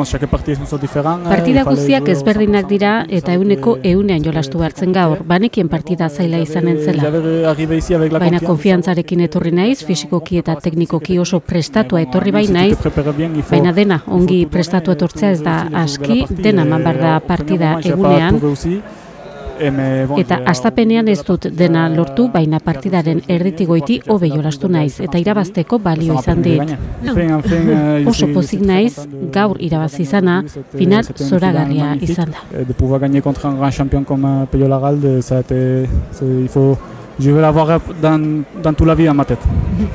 Partida guztiak ezberdinak dira eta euneko eunean jolastu hartzen gaur, banekien partida zaila izanen zela. Baina konfiantzarekin etorri naiz, fisikoki eta teknikoki oso prestatua etorri bai naiz, baina dena ongi prestatu etortzea ez da aski, dena man da partida egunean, Eta astapenean ez dut dena lortu, baina partidaren erditigoiti hobe jolastu naiz eta irabazteko balio izan dit. Oso pozik naiz, gaur irabazi izana, final zoragarria izan da. De pouvoir gagner contre un grand champion comme euh, Peyo Lagalde, ça a été, il faut, je vais l'avoir dans, dans toute la vie en ma tête.